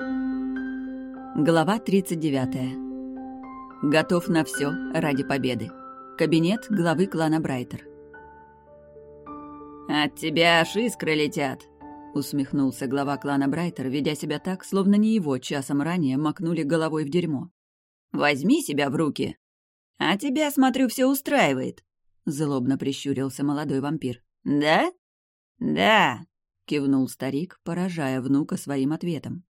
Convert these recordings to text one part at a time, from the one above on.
Глава 39. Готов на все ради победы. Кабинет главы клана Брайтер. «От тебя аж искры летят!» — усмехнулся глава клана Брайтер, ведя себя так, словно не его часом ранее макнули головой в дерьмо. «Возьми себя в руки!» «А тебя, смотрю, все устраивает!» — злобно прищурился молодой вампир. «Да?» «Да!» — кивнул старик, поражая внука своим ответом.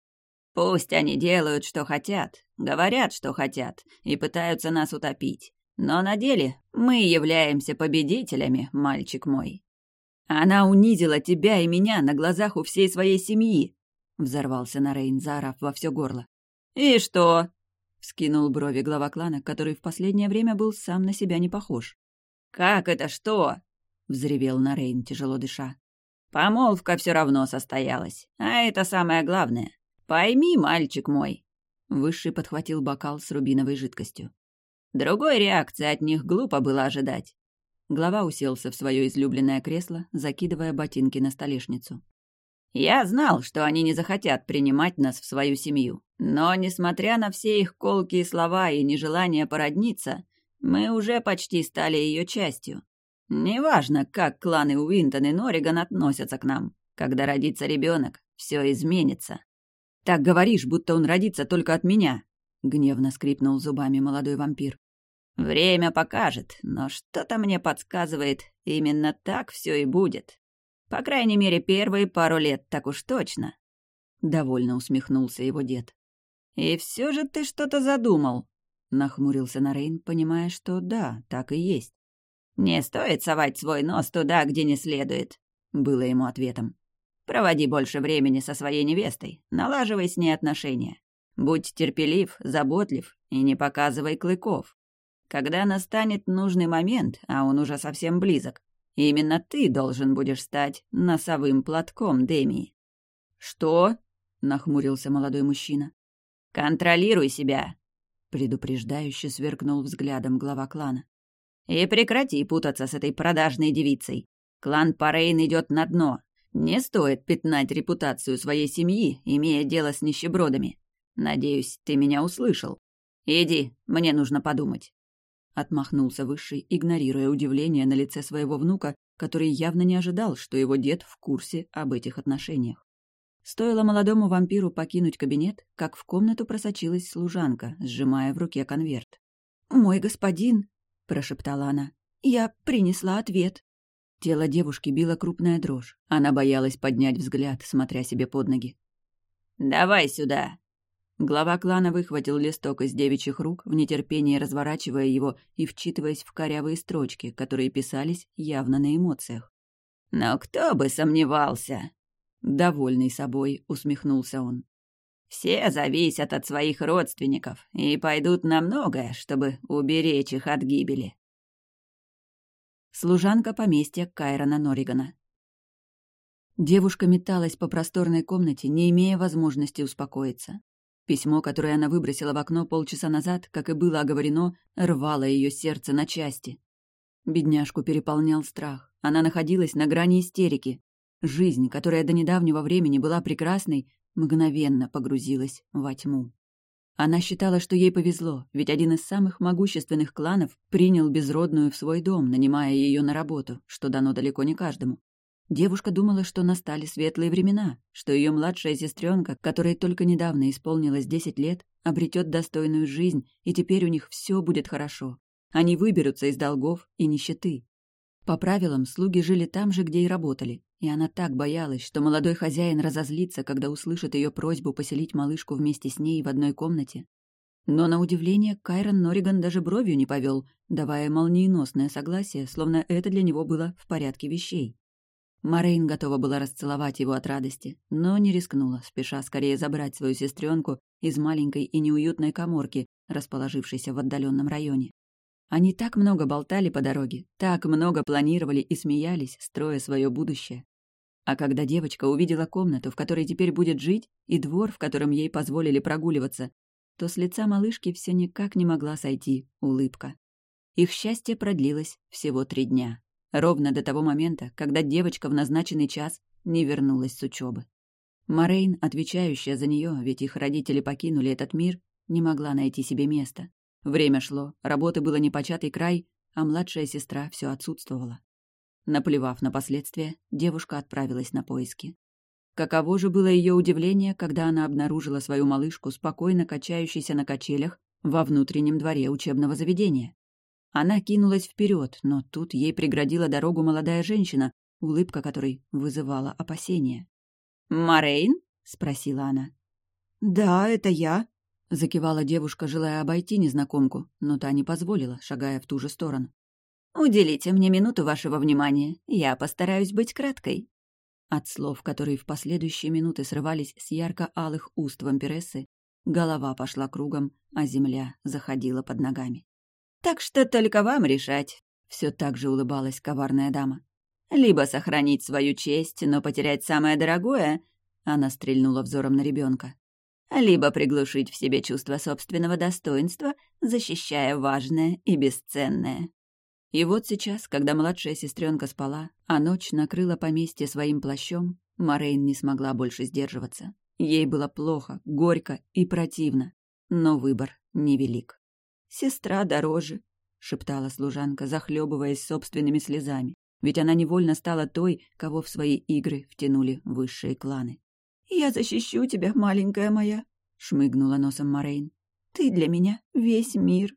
Пусть они делают, что хотят, говорят, что хотят, и пытаются нас утопить. Но на деле мы являемся победителями, мальчик мой. Она унизила тебя и меня на глазах у всей своей семьи, взорвался Нарейн, заорав во все горло. И что? вскинул брови глава клана, который в последнее время был сам на себя не похож. Как это что? взревел Нарейн, тяжело дыша. Помолвка все равно состоялась, а это самое главное. «Пойми, мальчик мой!» Высший подхватил бокал с рубиновой жидкостью. Другой реакции от них глупо было ожидать. Глава уселся в свое излюбленное кресло, закидывая ботинки на столешницу. «Я знал, что они не захотят принимать нас в свою семью. Но, несмотря на все их колкие слова и нежелание породниться, мы уже почти стали ее частью. Неважно, как кланы Уинтон и Норриган относятся к нам. Когда родится ребенок, все изменится. «Так говоришь, будто он родится только от меня», — гневно скрипнул зубами молодой вампир. «Время покажет, но что-то мне подсказывает, именно так все и будет. По крайней мере, первые пару лет так уж точно». Довольно усмехнулся его дед. «И все же ты что-то задумал», — нахмурился Нарейн, понимая, что да, так и есть. «Не стоит совать свой нос туда, где не следует», — было ему ответом. Проводи больше времени со своей невестой, налаживай с ней отношения. Будь терпелив, заботлив и не показывай клыков. Когда настанет нужный момент, а он уже совсем близок, именно ты должен будешь стать носовым платком Демии. «Что?» — нахмурился молодой мужчина. «Контролируй себя!» — предупреждающе сверкнул взглядом глава клана. «И прекрати путаться с этой продажной девицей. Клан Парейн идет на дно, не стоит пятнать репутацию своей семьи, имея дело с нищебродами. Надеюсь, ты меня услышал. Иди, мне нужно подумать. Отмахнулся Высший, игнорируя удивление на лице своего внука, который явно не ожидал, что его дед в курсе об этих отношениях. Стоило молодому вампиру покинуть кабинет, как в комнату просочилась служанка, сжимая в руке конверт. «Мой господин», — прошептала она, — «я принесла ответ». Тело девушки било крупная дрожь. Она боялась поднять взгляд, смотря себе под ноги. «Давай сюда!» Глава клана выхватил листок из девичьих рук, в нетерпении разворачивая его и вчитываясь в корявые строчки, которые писались явно на эмоциях. «Но кто бы сомневался!» Довольный собой, усмехнулся он. «Все зависят от своих родственников и пойдут на многое, чтобы уберечь их от гибели. Служанка поместья Кайрона Норригана. Девушка металась по просторной комнате, не имея возможности успокоиться. Письмо, которое она выбросила в окно полчаса назад, как и было оговорено, рвало ее сердце на части. Бедняжку переполнял страх. Она находилась на грани истерики. Жизнь, которая до недавнего времени была прекрасной, мгновенно погрузилась во тьму. Она считала, что ей повезло, ведь один из самых могущественных кланов принял безродную в свой дом, нанимая ее на работу, что дано далеко не каждому. Девушка думала, что настали светлые времена, что ее младшая сестренка, которой только недавно исполнилось десять лет, обретет достойную жизнь, и теперь у них все будет хорошо. Они выберутся из долгов и нищеты. По правилам, слуги жили там же, где и работали, и она так боялась, что молодой хозяин разозлится, когда услышит ее просьбу поселить малышку вместе с ней в одной комнате. Но, на удивление, Кайрон Норриган даже бровью не повел, давая молниеносное согласие, словно это для него было в порядке вещей. Морейн готова была расцеловать его от радости, но не рискнула, спеша скорее забрать свою сестренку из маленькой и неуютной коморки, расположившейся в отдаленном районе. Они так много болтали по дороге, так много планировали и смеялись, строя свое будущее. А когда девочка увидела комнату, в которой теперь будет жить, и двор, в котором ей позволили прогуливаться, то с лица малышки все никак не могла сойти улыбка. Их счастье продлилось всего три дня. Ровно до того момента, когда девочка в назначенный час не вернулась с учебы. Морейн, отвечающая за нее, ведь их родители покинули этот мир, не могла найти себе места. Время шло, работы было непочатый край, а младшая сестра все отсутствовала. Наплевав на последствия, девушка отправилась на поиски. Каково же было ее удивление, когда она обнаружила свою малышку, спокойно качающейся на качелях, во внутреннем дворе учебного заведения. Она кинулась вперед, но тут ей преградила дорогу молодая женщина, улыбка которой вызывала опасения. «Морейн?» — спросила она. «Да, это я», — закивала девушка, желая обойти незнакомку, но та не позволила, шагая в ту же сторону. «Уделите мне минуту вашего внимания. Я постараюсь быть краткой». От слов, которые в последующие минуты срывались с ярко-алых уст вампирессы, голова пошла кругом, а земля заходила под ногами. «Так что только вам решать», — все так же улыбалась коварная дама. «Либо сохранить свою честь, но потерять самое дорогое», — она стрельнула взором на ребенка, «либо приглушить в себе чувство собственного достоинства, защищая важное и бесценное». И вот сейчас, когда младшая сестренка спала, а ночь накрыла поместье своим плащом, Морейн не смогла больше сдерживаться. Ей было плохо, горько и противно, но выбор невелик. «Сестра дороже», — шептала служанка, захлебываясь собственными слезами, ведь она невольно стала той, кого в свои игры втянули высшие кланы. «Я защищу тебя, маленькая моя», — шмыгнула носом Морейн. «Ты для меня весь мир».